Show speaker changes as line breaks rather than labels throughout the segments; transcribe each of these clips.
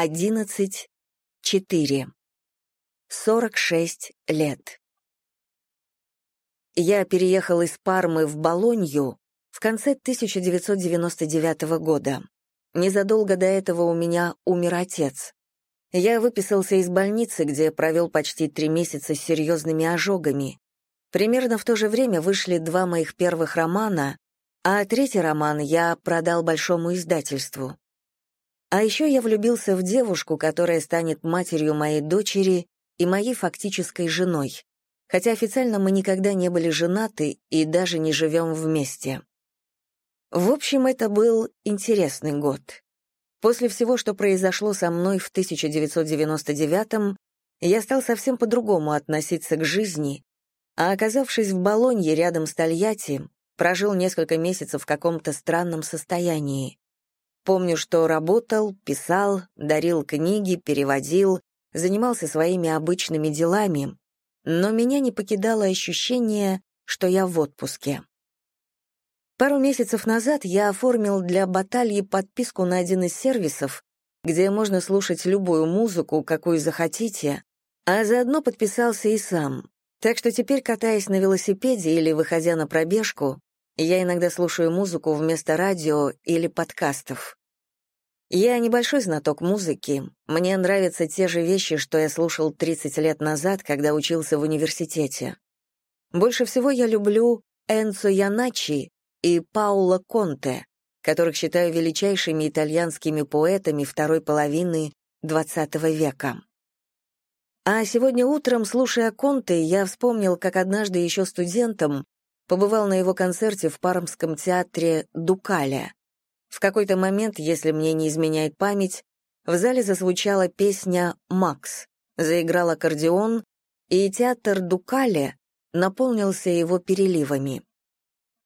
11, 4. 46 лет. Я переехал из Пармы в Болонью в конце 1999 года. Незадолго до этого у меня умер отец. Я выписался из больницы, где провел почти три месяца с серьезными ожогами. Примерно в то же время вышли два моих первых романа, а третий роман я продал большому издательству. А еще я влюбился в девушку, которая станет матерью моей дочери и моей фактической женой, хотя официально мы никогда не были женаты и даже не живем вместе. В общем, это был интересный год. После всего, что произошло со мной в 1999-м, я стал совсем по-другому относиться к жизни, а оказавшись в Болонье рядом с Тольятти, прожил несколько месяцев в каком-то странном состоянии. Помню, что работал, писал, дарил книги, переводил, занимался своими обычными делами, но меня не покидало ощущение, что я в отпуске. Пару месяцев назад я оформил для батальи подписку на один из сервисов, где можно слушать любую музыку, какую захотите, а заодно подписался и сам. Так что теперь, катаясь на велосипеде или выходя на пробежку, я иногда слушаю музыку вместо радио или подкастов. Я небольшой знаток музыки. Мне нравятся те же вещи, что я слушал 30 лет назад, когда учился в университете. Больше всего я люблю Энцо Яначи и Пауло Конте, которых считаю величайшими итальянскими поэтами второй половины XX века. А сегодня утром, слушая Конте, я вспомнил, как однажды еще студентом побывал на его концерте в Пармском театре «Дукаля», в какой-то момент, если мне не изменяет память, в зале зазвучала песня «Макс», заиграл аккордеон, и театр Дукале наполнился его переливами.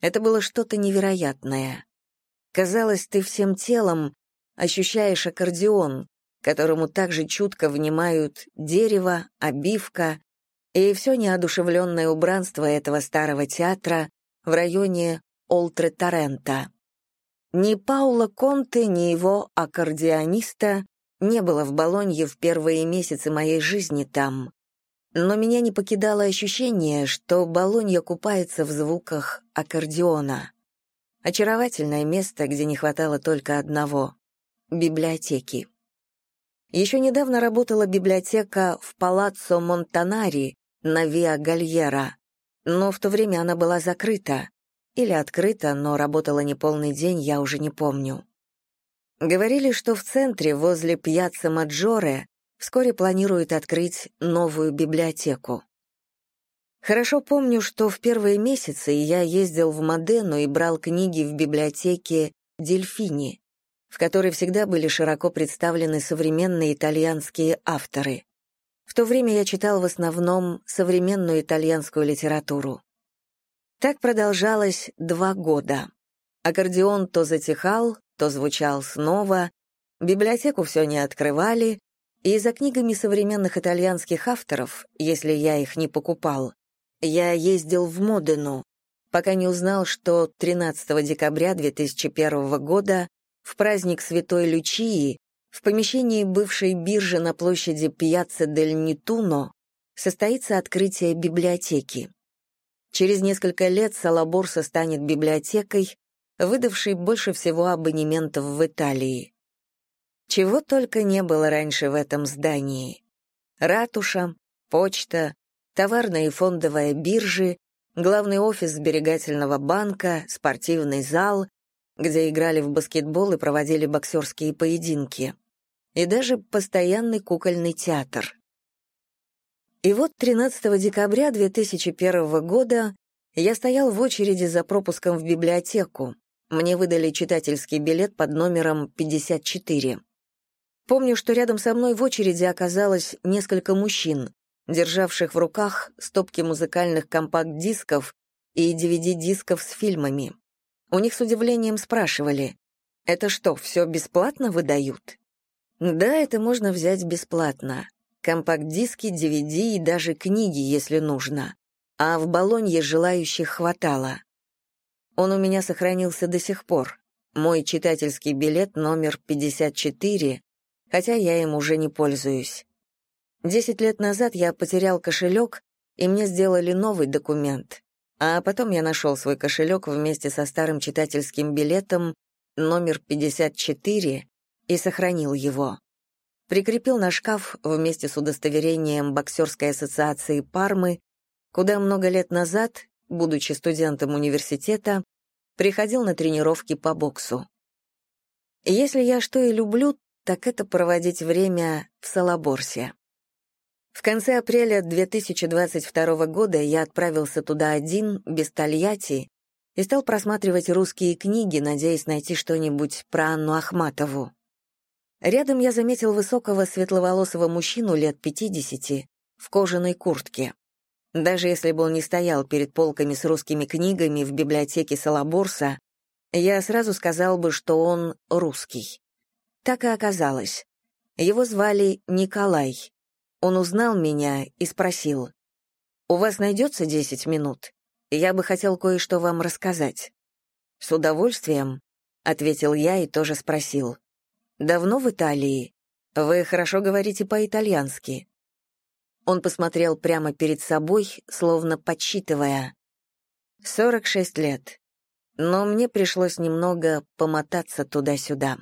Это было что-то невероятное. Казалось, ты всем телом ощущаешь аккордеон, которому также чутко внимают дерево, обивка и все неодушевленное убранство этого старого театра в районе Олтре-Торрента. Ни Паула Конте, ни его аккордеониста не было в Болонье в первые месяцы моей жизни там. Но меня не покидало ощущение, что Болонья купается в звуках аккордеона. Очаровательное место, где не хватало только одного — библиотеки. Еще недавно работала библиотека в Палаццо Монтанари на Виа Гальера, но в то время она была закрыта, или открыто, но работала не полный день, я уже не помню. Говорили, что в центре, возле Пьяцца Маджоре, вскоре планируют открыть новую библиотеку. Хорошо помню, что в первые месяцы я ездил в Модену и брал книги в библиотеке Дельфини, в которой всегда были широко представлены современные итальянские авторы. В то время я читал в основном современную итальянскую литературу. Так продолжалось два года. Аккордеон то затихал, то звучал снова, библиотеку все не открывали, и за книгами современных итальянских авторов, если я их не покупал, я ездил в Модену, пока не узнал, что 13 декабря 2001 года, в праздник Святой Лючии, в помещении бывшей биржи на площади Пьяцца дель Нитуно состоится открытие библиотеки. Через несколько лет Салаборса станет библиотекой, выдавшей больше всего абонементов в Италии. Чего только не было раньше в этом здании. Ратуша, почта, товарная и фондовая биржи, главный офис сберегательного банка, спортивный зал, где играли в баскетбол и проводили боксерские поединки, и даже постоянный кукольный театр. И вот 13 декабря 2001 года я стоял в очереди за пропуском в библиотеку. Мне выдали читательский билет под номером 54. Помню, что рядом со мной в очереди оказалось несколько мужчин, державших в руках стопки музыкальных компакт-дисков и DVD-дисков с фильмами. У них с удивлением спрашивали, «Это что, все бесплатно выдают?» Да, это можно взять бесплатно компакт-диски, DVD и даже книги, если нужно. А в Болонье желающих хватало. Он у меня сохранился до сих пор. Мой читательский билет номер 54, хотя я им уже не пользуюсь. Десять лет назад я потерял кошелек, и мне сделали новый документ. А потом я нашел свой кошелек вместе со старым читательским билетом номер 54 и сохранил его. Прикрепил на шкаф вместе с удостоверением боксерской ассоциации Пармы, куда много лет назад, будучи студентом университета, приходил на тренировки по боксу. Если я что и люблю, так это проводить время в Салаборсе. В конце апреля 2022 года я отправился туда один, без Тольятти, и стал просматривать русские книги, надеясь найти что-нибудь про Анну Ахматову. Рядом я заметил высокого светловолосого мужчину лет 50 в кожаной куртке. Даже если бы он не стоял перед полками с русскими книгами в библиотеке Салаборса, я сразу сказал бы, что он русский. Так и оказалось. Его звали Николай. Он узнал меня и спросил, «У вас найдется десять минут? Я бы хотел кое-что вам рассказать». «С удовольствием», — ответил я и тоже спросил. «Давно в Италии? Вы хорошо говорите по-итальянски». Он посмотрел прямо перед собой, словно подсчитывая. «Сорок шесть лет. Но мне пришлось немного помотаться туда-сюда».